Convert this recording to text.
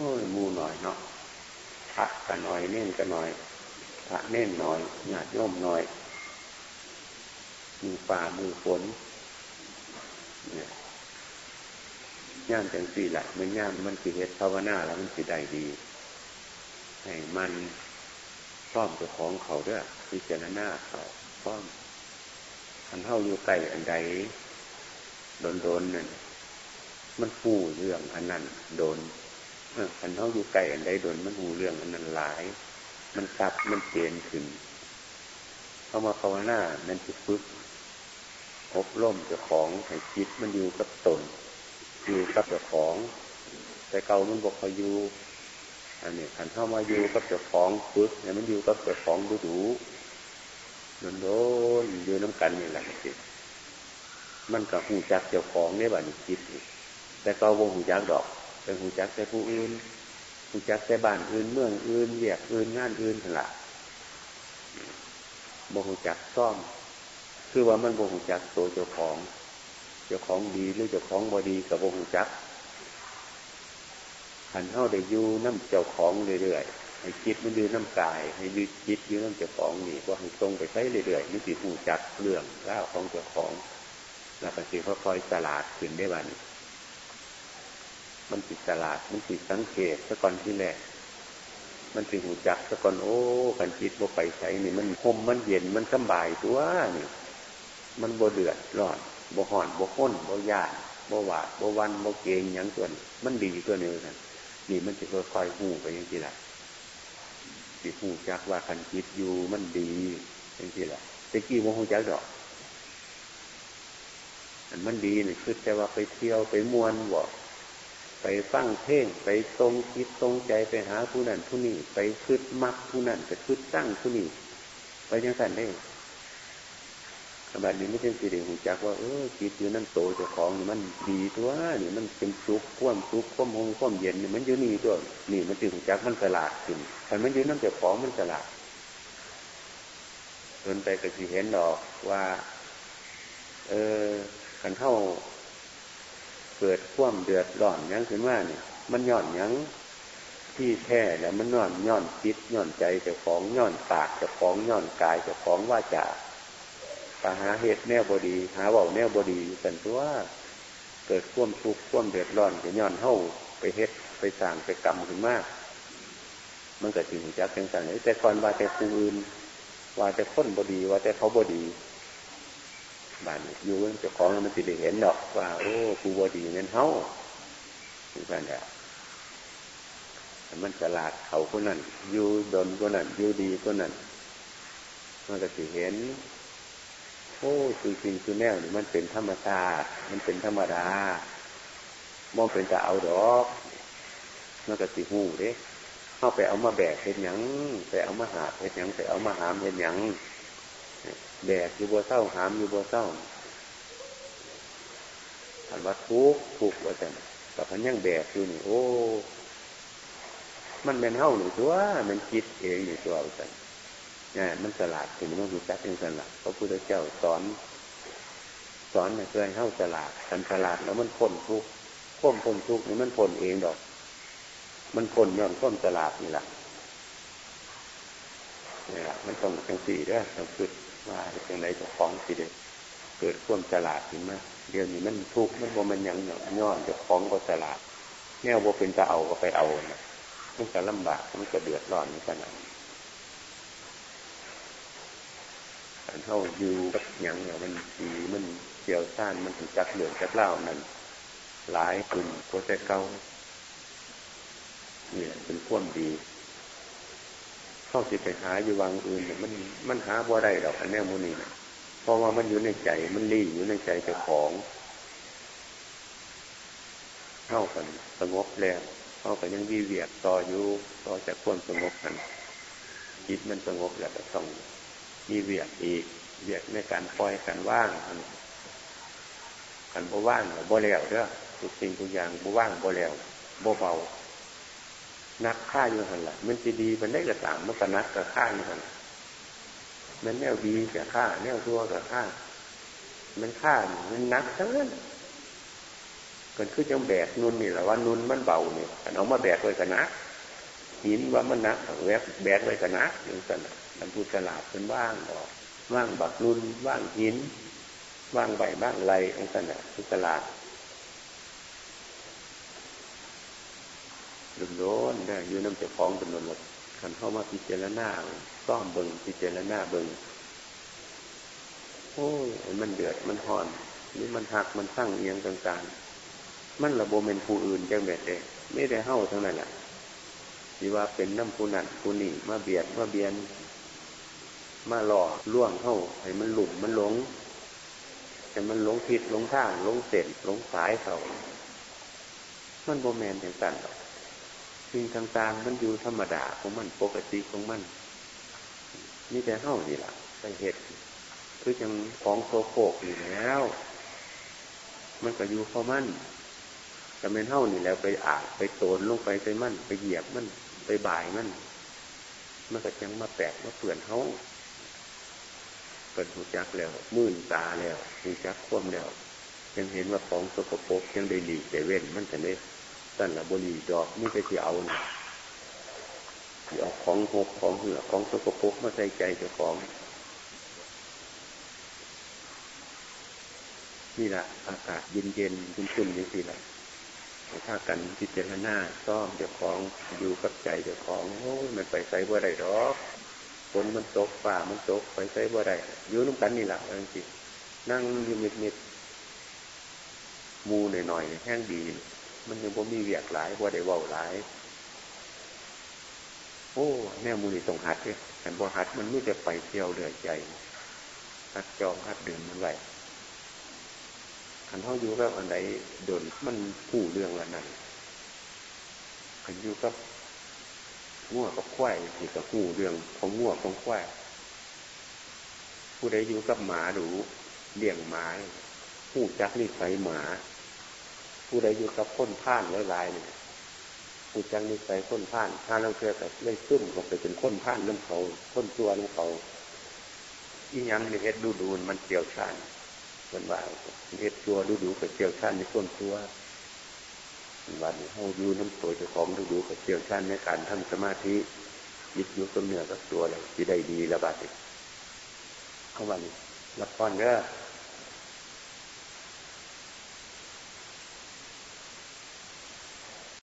โอ้ยมูหน่อยเนาะพระกันหน่อยเน่นกันหน่อยพระเน่นหน่อยหยาดย่อมหน่อยมือฝ่ามือฝนเนี่ยย่ามจังสี่แหละมันย่ามมันสิเหตุภาวนาแล้วมันสิได้ดี ให้มันซ่อมตัวของเขาด้วยพิจารณาเขาซ่อมอันเท่าอยู่ไกลอันใดโดนโดนนั่นมันฟูเรื่องอันนั้นโดน อันเท่าอยู่ไกลอันใดโดนมันหูเรื่องอันนั้นหลาย มันซับมันเปลี่ยนขึ้นเข้ามาภาวนานั่นจะฝึกอบรมเจ้าของให้จิตมันอยู่กับตน อยู่กับเจ้าของ แต่เก่ามันบอกเขาอยู่อันนี้ขันเข้ามาอยู่กับเจ้าของฝึกเนี่ยมันอยู่กับเจ้าของดูดูโดนโดนอยู่น้ำกันนี่แหละจิตมันกับหูจักเจ้าของเนี่ยบ้านี้จิตแต่เก่าวงหูจักดอก เป็นหูจักแต่ผู้อื่นหูจักแต่บ้านอื่นเมืองอื่นเรียกอื่นงานอื่นขนาดบ่หูจักซ่อม คือว่ามันบ่หูจักตัวเจ้าของ เจ้าของดีหรือเจ้าของบ่ดีกับบ่หูจักหันเข้าได้อยู่น้ำเจ้าของเรื่อยๆให้จิตมันดูน้ำกาย ให้ยืดจิตอยู่น้ำเจ้าของนี่ว่าให้ตรงไปใช้เรื่อยๆนี่สิหูจักเรื่องราวของเจ้าของแล้วก็สิค่อยๆตลาดขึ้นได้บ้านี้ มันติดตลาด มันติดสังเกตซะก่อนที่แรกมันสิหูจักซะก่อนโอ้กันจิตบ่ไปใช้นี่มันคมมันเย็นมันสบายตัวนี่ มันบ่เดือดร้อนบ่ห่อนบ่ข้นบ่ยาบ่หวาดบ่วันบ่เกงอยังส่วนมันดีตัวนี้กันนี่มันจะค่อยๆหูไปอยังที่ละสิหูจักว่าคันจิตอยู่มันดีอยังที่ละตะกี้โมหูจักดอกอันมันดีเนี่ยคือแต่ว่าไปเที่ยวไปมวนบอก ไปฟังเพลงไปตรงคิดตรงใจไปหาผู้นั้นผู้นี้ไปคืดมักผู้นั้นไปคืดตั้งผู้นี้ไปยังสันได้แบบนี้ไม่ใช่สิเดีหูจักว่าเออจิตอยู่นั่นโตเจ้าของนี่มันดีตัวนี่มันเป็นซุกคว่ำซุกคว่ำหงคว่ำเย็นนี่มันอยู่นี่ตัวนี่มันจึงหูจักมันสลาดขึ้นแต่มันอยู่นั่นเจ้าของมันสลาดจนไปก็สิเห็นดอกว่า เออขันเท่า เกิดคว่ำเดือดร้อนยังขึ้นมาเนี่ย มันย่อนยังที่แท้แล้วมันย่อนย่อนคิดย่อนใจเจ้าของย่อนปากเจ้าของย่อนกายเจ้าของว่าจะปหาเหตุแนวบดี หาเบาแนวบดีสันตัวเกิดคว่ำทุกข์คว่ำเดือดร้อนจะย่อนเท่าไปเฮ็ดไปสั่งไปกรรมขึ้นมาก มันเกิดสิ่งจักเป็นสั่งแต่ก่อนว่าแต่ผู้อื่นว่าแต่คนบดี ว่าแต่เขาบดี บ้านอยู่เจ้าของมันติดเห็นดอกว่าโอ้กูบดีเงินเฮาคือกันแหละมันฉลาดเขาคนนั้นอยู่ดนคนนั้นอยู่ดีคนนั้นมันก็สิเห็นโอ้คือจริงคือแนวนี่มันเป็นธรรมชาติมันเป็นธรรมดามองเป็นจะเอาดอกมันก็สิหูเด้เข้าไปเอามาแบกเห็นยังไปเอามาหาเห็นยังไปเอามาหามเห็นยัง แบกอยู่บัวเศร้าหามอยู่บัวเศร้าอันว่าทุกทุกว่าจังแต่พันยังแบกอยู่นี่โอ้ มันเป็นเท่าหนึ่งตัวมันคิดเองอยู่ตัวว่าจังเนี่ยมันสลาดถึงมันรู้จักเป็นสลาดพระพุทธเจ้าสอนสอนเพื่อให้เข้าสลาดกันสลาดแล้วมันพ้นทุกข์พ้นพ้นทุกข์นี่มันพ้นเองดอก มันพ้นย้อนพ้นสลาดนี่แหละนี่แหละมันต้องทั้งสี่ด้วยต้องฝึก ว่าอย่างไรจะคล้องสิเด็เกิดข่วมฉลาดขึ้นมาเดี๋ยวนี้มันทุกข์มันบ่มันยังย้อนจะคล้องก็ฉลาดแนวบ่เป็นจะเอาก็ไปเอานะมันจะลำบากมันจะเดือดร้อนขนาดการเข้าอยู่กับยังเนี่ยมันดีมันเกี่ยวซ่านมันถึงจักเหลืองจักเล่านั่นหลายคุณโคแต่เก่าเนี่ยเป็นข่วมดี เข้าสิไปหาอยู่วังอื่นเนี่ยมันมันหาบ่ได้ดอกอันแน่มูนี่นะเพราะว่ามันอยู่ในใจมันรีอยู่ในใจเจ้าของเข้ากันสงบแล้วเข้ากันยังวีเวียดต่ออยู่ต่อจากควรสงบกันจิตมันสงบแล้วก็ต้องมีเวียดอีกเวียดในการปล่อยกันว่างกันบ่ว่างบ่แล้วเด้อทุกสิ่งทุกอย่างบ่ว่างบ่แล้วบ่เบา นักฆ่าอยู่หันละมันจะดีมันได้กระตางมันกนักกับฆ่าอยู่หันมันแนวดีกับฆ่าแนวชั่วกับฆ่า มันฆ่ามันนักทั้งนั้นกันคือจังแบกนุ่นนี่แหละว่านุ่นมันเบาเนี่ยเอามาแบกไว้กันนะหินว่ามันนะแบกแบกไว้กันนะอย่างนั้นมันพูดตลาดเป็นว่างออกว่างบักนุ่นว่างหินว่างใบบ้างไรอย่างนั้นพูดตลาด ดุนโดนได้อยู่น้ำเจ้าของเป็นหมดขันเข้ามาพิจารณาซ่อมเบิงพิจารณาเบิงโอ้ยมันเดือดมันห่อนนี่มันหักมันสร้งเอียงต่างๆ มันระบบเป็นผู้อื่นจังแบบเดไม่ได้เข้าทั้งนั้นแหละที่ว่าเป็นน้ำผู้นัดผู้นี่มาเบียดมาเบียน มาหล่อล่วงเข้าให้มันหลุมมันหลงแต่มันหลงผิดหลงทางหลงเส้นหลงสายเขามันโบแมนอย่างนั้นหรอก สิ่งต่างๆ มันอยู่ธรรมดาของมันปกติของมันนี่แต่เฮ้านี่แหละไปเหตุคือยังของโซโคกอยู่แล้ว มันก็อยู่เพราะมันแต่เป็นเฮ้านี่แล้วไปอาบไปโตนลงไปไปมันไปเหยียบมันไปบ่ายมันมันก็ยังมาแปกมาเปลื่อนเฮ้าเปิดหูจักแล้วมื่นตาแล้วหูจักคว่ำแล้วยังเห็นว่าของโซโคกยังได้หลีกแต่เว้นมันแต่เนี่ยสั่นละบรีดอกนี่ก็ที่เอานะที่เอาของหกของเหือของสกปรกมาใส่ใจเจ้าของ นี่แหละอากาศเย็นเย็นชุ่มชุ่มนี่สิละถ้ากันพิจารณาซ่อมเจ้าของอยู่กับใจเจ้าของโอ้มันไปใส่บ่ได้ดอกฝนมันตกฝ่ามันตกไปใส่บ่ได้อยู่น้ำกันนี่แหละจริงนั่งอยู่มิดมิดมูหน่อยหน่อยแห้งดี มันยังบ่มีเวียกหลายบ่าได้เว้าหลาย โอ้แน่มูนี่ตรงหัดเนี่ยแต่บ่หัดมันไม่จะไปเที่ยวเดือยใจหัดจองหัดดื่มมันไหวขันเท่าอยู่กับอันไหนโดนมันผู้เรื่องอันนั้นขันอยู่กับง่วกับควายที่กับผู้เรื่องของง่วของควายผู้ใดอยู่กับหมาดูเลี้ยงหมาผู้จักนี่ใส่หมา ผู้ใดอยู่กับพ้นผ่านหลายๆเนี่ยผู้จังนิสัยพ้นผ่านถ้าเราเชื่อแต่ไม่ซึมก็ไปเป็นพ้นผ่านน้ำเขาพ้นตัวน้ำเขาอีหยังในเฮ็ดดูดูมันเกี่ยวชานมันว่าเฮ็ดตัวดูดูกับเกี่ยวชานในพ้นตัววันนี้เขาอยู่น้ำตัวเจ้าของดูดูกับเกี่ยวชานในการทำสมาธิยึดยุกับเนื้อกับตัวเลยที่ได้ดีระบาดเข้าวันรับพรเด้อ